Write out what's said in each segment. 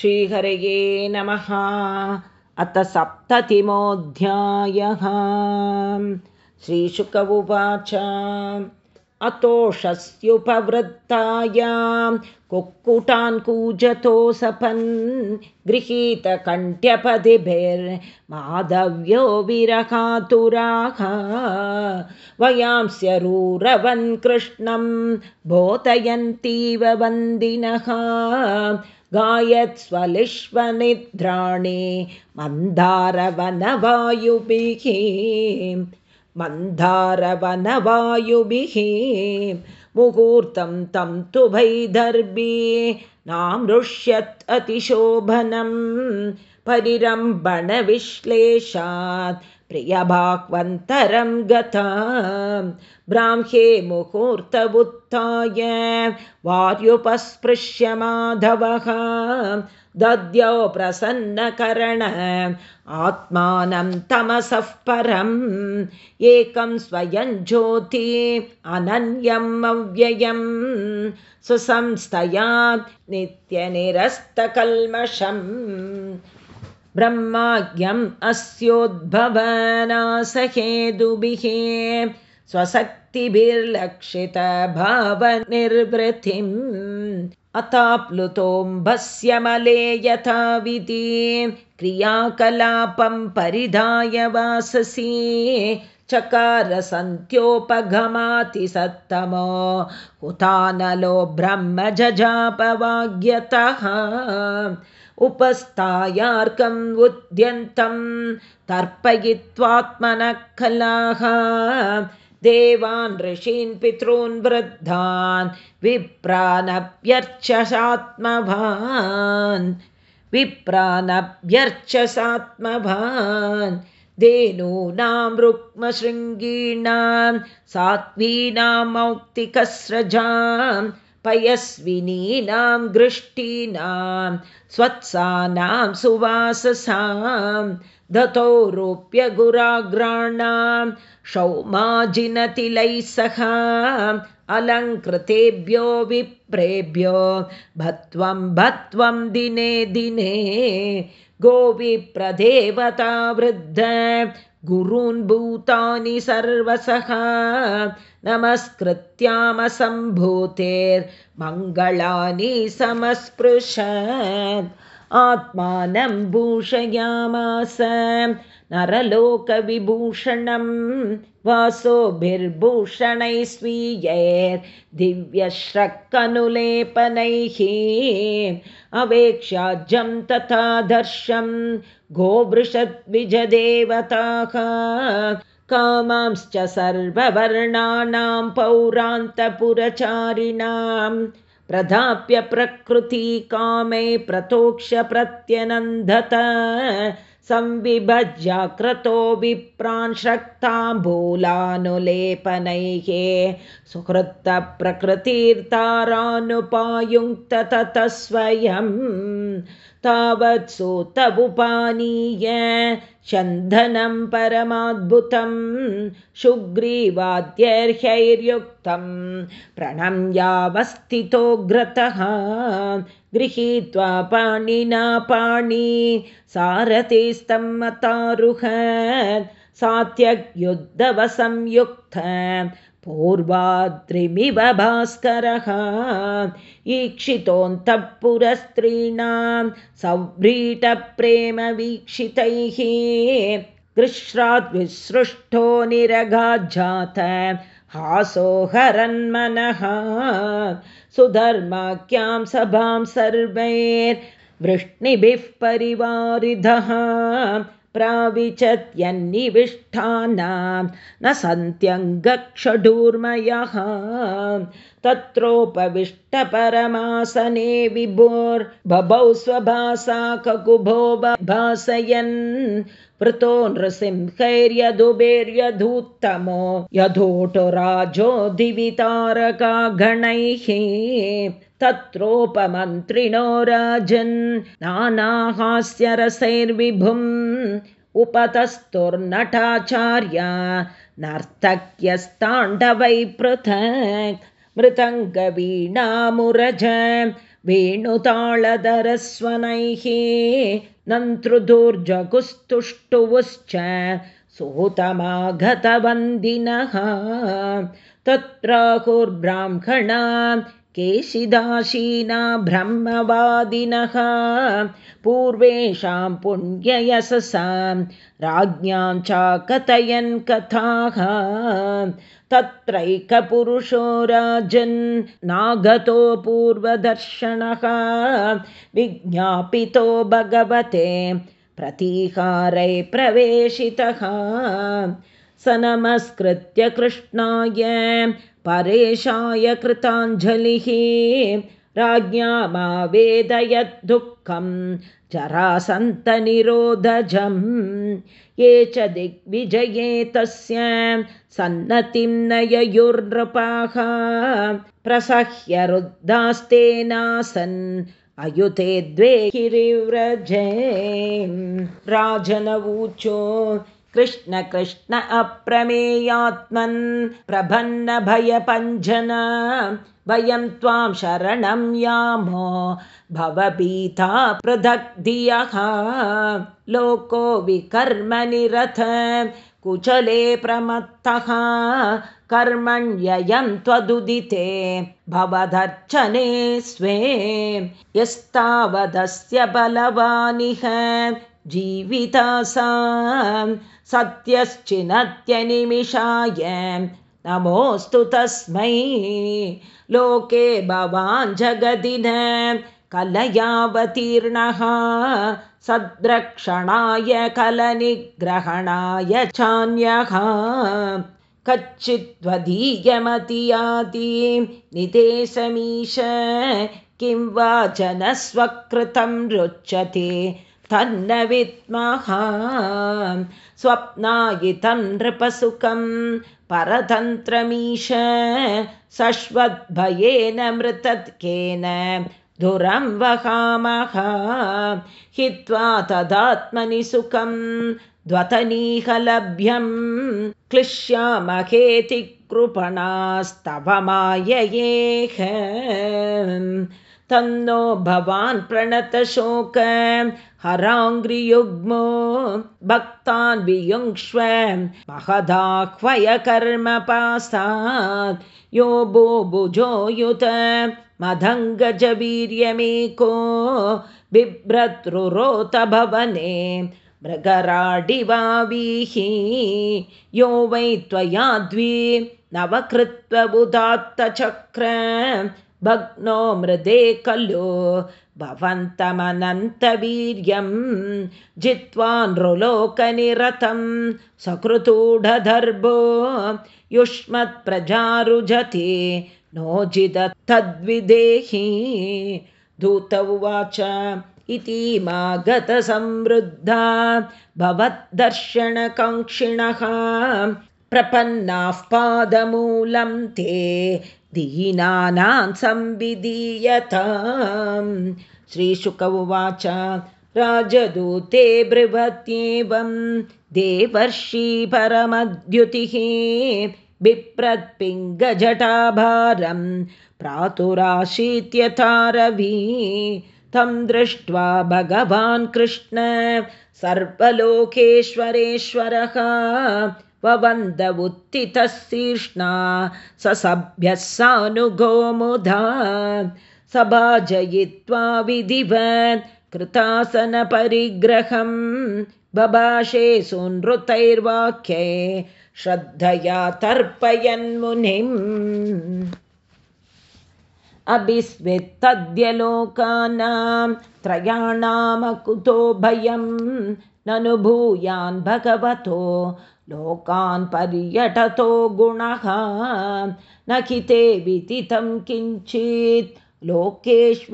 श्रीहरये नमः। अथ सप्ततिमोऽध्यायः। श्रीशुक उवाच अतोषस्युपवृत्तायां। कुक्कुटान् कूजतोऽसपन्। गृहीतकण्ठ्यपदिभिर्माधव्यो विरहातुराः। वयांस्य रूरवन् कृष्णं बोधयन्तीव वन्दिनः गायत्स्वलिश्वनिद्राणि मन्दारवनवायुभिः मन्दारवनवायुभिः। मुहूर्तं तं तु वैदर्भी नामृष्यत् अतिशोभनं परिरम्भणविश्लेषात् प्रियभाक्वन्तरं गता ब्राह्म्ये मुहूर्तबुत्थाय वार्युपस्पृश्य माधवः दद्यौ प्रसन्नकरण आत्मानं तमसः परम् एकं स्वयं ज्योति अनन्यम् अव्ययम् सुसंस्थया नित्यनिरस्तकल्मषम् ब्रह्माज्ञम् अस्योद्भवनासहेदुभिः स्वशक्तिभिर्लक्षितभावनिर्वृतिम् अताप्लुतोऽम्भस्य मले यथा विधि क्रियाकलापं परिधाय वाससि चकारसन्त्योपगमातिसत्तमो हुतानलो ब्रह्म जजापवाग्यतः उपस्थायार्कम् उद्यन्तं तर्पयित्वात्मनः कलाः देवान् ऋषीन् पितॄन् वृद्धान् विप्रानभ्यर्चसात्मभान् विप्रानभ्यर्चसात्मभान् धेनूनां रुक्मशृङ्गीणां सात्वीनां मौक्तिकस्रजां पयस्विनीनां गृष्टीनां स्वत्सानां सुवाससां दतो रूप्यगुराग्राणां क्षौमाजिनतिलैः सह अलङ्कृतेभ्यो विप्रेभ्यो भत्वं भत्वं दिने दिने गोविप्रदेवता वृद्ध गुरून् भूतानि सर्वसः। नमस्कृत्यामसम्भूतेर्मङ्गलानि समस्पृशत् आत्मानं भूषयामास नरलोकविभूषणं वासोभिर्भूषणैः स्वीयैर्दिव्यश्रक्कनुलेपनैः अवेक्ष्याज्यं तथा दर्शं गोवृषद्विजदेवताः कामांश्च सर्ववर्णानां पौरान्तपुरचारिणां प्रधाप्य प्रकृतिकामे प्रतोक्ष प्रत्यनन्दत संविभज्याक्रतो विप्रान् श्रक्ताम्बूलानुलेपनैः सुहृत्तप्रकृतिर्तारानुपायुङ्क्त ततः स्वयं तावत् सोतवुपानीय चन्दनं परमाद्भुतं शुग्रीवाद्यर्ह्यैर्युक्तं प्रणम्यावस्थितोऽग्रतः गृहीत्वा पाणिना पाणि सारथिस्तम्मतारुहत् सात्यग्युद्धवसंयुक्त पूर्वाद्रिमिव भास्करः ईक्षितोऽन्तः पुरस्त्रीणां सव्रीटप्रेमवीक्षितैः कृश्राद्विसृष्टो निरगाज्जात हासोहरन्मनः सुधर्माख्यां सभां सर्वैर्वृष्णिभिः परिवारिधः प्राविचत्यन्निविष्ठानां न सन्त्यङ्गक्षडूर्मयः। तत्रोपविष्टपरमासने विभोर्बभौ स्वभासा ककुभो भासयन्। वृतो नृसिंहैर्यदुबेर्यधूत्तमो यथोटुराजो दिवितारकागणैः तत्रोपमन्त्रिणो राजन् नानाहास्यरसैर्विभुम् उपतस्तुर्नटाचार्य नर्तक्यस्ताण्डवै पृथक् मृतङ्गवीणामुरज वेणुताळधरस्वनैः नन्तृदुर्जगुस्तुष्टुवुश्च सोतमागतवन्दिनः तत्राहुर्ब्राह्मणा केशिदाशीना ब्रह्मवादिनः। पूर्वेषां पुण्ययशसां राज्ञां च कथयन् कथाः। तत्रैकपुरुषो राजन् नागतो पूर्वदर्शनः। विज्ञापितो भगवते प्रतीहारै प्रवेशितः स नमस्कृत्य कृष्णाय परेशाय कृताञ्जलिः राज्ञामावेदयद्दुःखं जरासन्तनिरोधजं ये च दिग्विजये तस्य सन्नतिं नययुर्नृपाः प्रसह्य रुद्धास्तेनासन् अयुते द्वे गिरिव्रजे। राजनवूचो कृष्ण कृष्ण अप्रमेयात्मन् प्रभन्नभयपञ्जन वयं त्वां शरणं यामो। भवभीता पृथक् धियः लोको विकर्मनिरथ कुचले प्रमत्तः। कर्मण्ययं त्वदुदिते। भवदर्चने स्वे। यस्तावदस्य बलवानिह जीवितासां सत्यश्चिनत्यनिमिषाय नमोऽस्तु तस्मै। लोके भवान् जगदिन कलयावतीर्णः सद्रक्षणाय कलनिग्रहणाय चान्यः। कच्चिद्वधीयमतियाति निदेशमीश किं वा जनस्वकृतं रुच्यते तन्न विद्मः स्वप्नायितं नृपसुखं परतन्त्रमीश सश्वद्भयेन मृतत्केन धुरं वहामः हित्वा तदात्मनि सुखं द्वतनीहलभ्यं क्लिश्यामहेति कृपणास्तवमाययेह तन्नो भवान् प्रणतशोक हराङ्घ्रियुग्मो भक्तान् वियुङ्क्ष्व महदाह्वय कर्मपासात् यो भो भुजो युत मदङ्गजवीर्यमेको बिभ्रतृरोत भवने मृगराडिवावीः। यो वै त्वया द्वि नवकृत्वबुधात्तचक्र भग्नो मृदे खलु। भवन्तमनन्तवीर्यं जित्वा नृलोकनिरतं सकृतूढदर्भो युष्मत्प्रजारुजति नोजिद तद्विदेहि। दूत उवाच इति मा गतसमृद्धा भवद्दर्शनकाङ्क्षिणः प्रपन्नाः पादमूलं ते दीनानां संविधीयतां श्रीशुक उवाच राजदूते ब्रुवत्येवं देवर्षि परमद्युतिः बिप्रत्पिङ्गजटाभारं प्रातुराशीत्यतारवी तं दृष्ट्वा भगवान् कृष्ण सर्वलोकेश्वरेश्वरः ववन्द उत्थितशीर्ष्णा स सभ्यः सानुगो मुधा। सभाजयित्वा विधिवत् कृतासनपरिग्रहं बभाषे सुनृतैर्वाक्ये श्रद्धया तर्पयन्मुनिम् अभिस्वित्तद्यलोकानां त्रयाणामकुतो भयं ननु भूयान् भगवतो लोकान् पर्यटतो गुणः। न किते विदितं किञ्चित्। लोकेष्वीश्वरकर्तृषु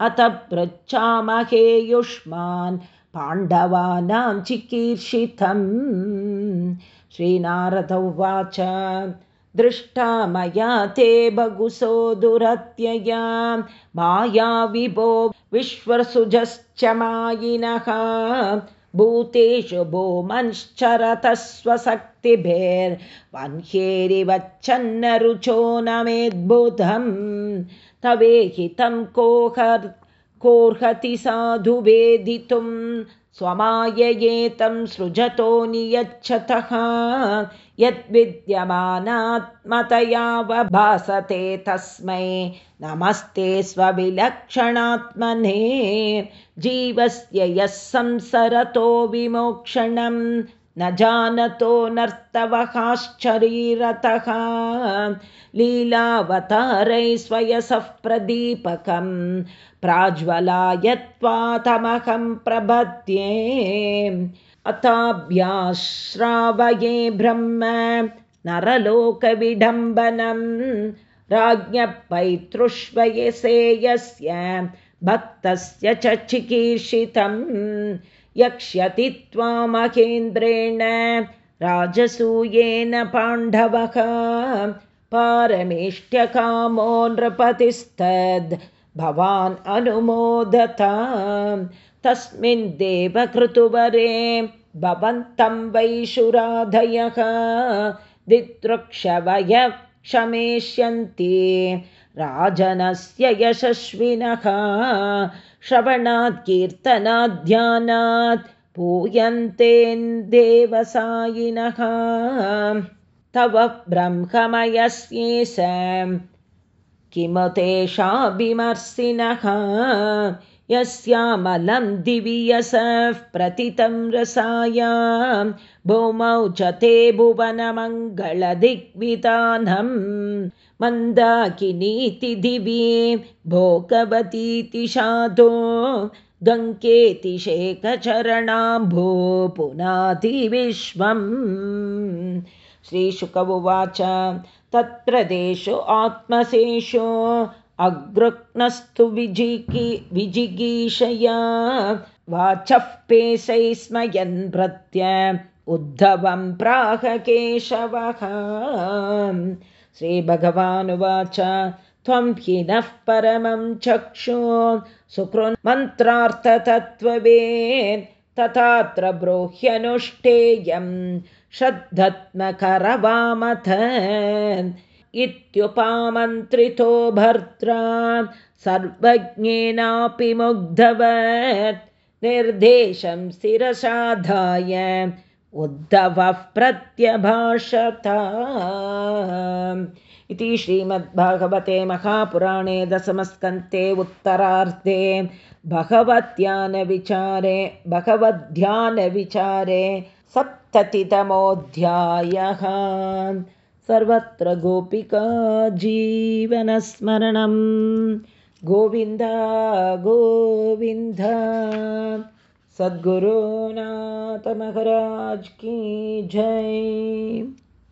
अथ पृच्छामहे युष्मान् पाण्डवानां चिकीर्षितम्। श्रीनारद उवाच दृष्टा मया ते बहुसो दुरत्यया। माया विभो विश्वसुजश्च मायिनः भूतेषु भूमंश्चरतः स्वशक्तिभिर्वह्येरिवच्छन्न रुचो न मेद्बुधं तवेहितं कोहर् कोर्हति साधु वेदितुं स्वमाययेतं सृजतो नियच्छतः यद्विद्यमानात्मतया वभासते तस्मै नमस्ते स्वविलक्षणात्मने जीवस्य यः संसरतो विमोक्षणं न जानतो नर्तवहाश्चरीरतः लीलावतारै स्वयसः प्रदीपकं प्राज्वलायत्वातमहं प्रबध्ये अताभ्याश्रावये ब्रह्म नरलोकविडम्बनं राज्ञः पैतृष्वयसेयस्य भक्तस्य च चिकीर्षितं यक्ष्यति त्वामहेन्द्रेण राजसूयेन पाण्डवः पारमेष्ट्यकामो नृपतिस्तद् भवान् अनुमोदता तस्मिन् देवकृतुवरे भवन्तं वैशुराधयः दिदृक्षवय क्षमेष्यन्ति। राजनस्य यशस्विनः। श्रवणात् कीर्तनाध्यानात् पूयन्तेन्देवसायिनः तव ब्रह्ममयस्येष। तेषाभिमर्शिनः यस्यामलं दिवि यसः प्रतितं रसायां भूमौ च ते भुवनमङ्गलदिग्विधानं मन्दाकिनीति दिवि भोगवतीति शाधो गङ्केति शेखचरणाम्भो पुनातिविश्वम् श्रीशुक उवाच तत्प्रदेशो आत्मशेषो अग्रुक्नस्तु विजिगी विजिगीषया वाचः पेशै स्मयन् भृत्य उद्धवं केशवः। श्रीभगवानुवाच त्वं हि नः परमं चक्षु। सुकृन्मन्त्रार्थतत्त्ववेन् तथात्र ब्रूह्यनुष्ठेयं। श्रद्धत्मकरवामथ इत्युपामन्त्रितो भर्त्रा सर्वज्ञेनापि मुग्धवत्। निर्देशं शिरसाधाय उद्धवः प्रत्यभाषत इति श्रीमद्भागवते महापुराणे दशमस्कन्ते उत्तरार्धे भगवद्ध्यानविचारे भगवद्ध्यानविचारे सप्ततितमोऽध्यायः सर्वत्र गोपिका जीवनस्मरणं गोविन्द गोविन्द। सद्गुरुनाथमहराज की जय